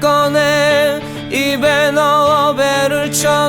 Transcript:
꺼내. 입에 넣어 배를 쳐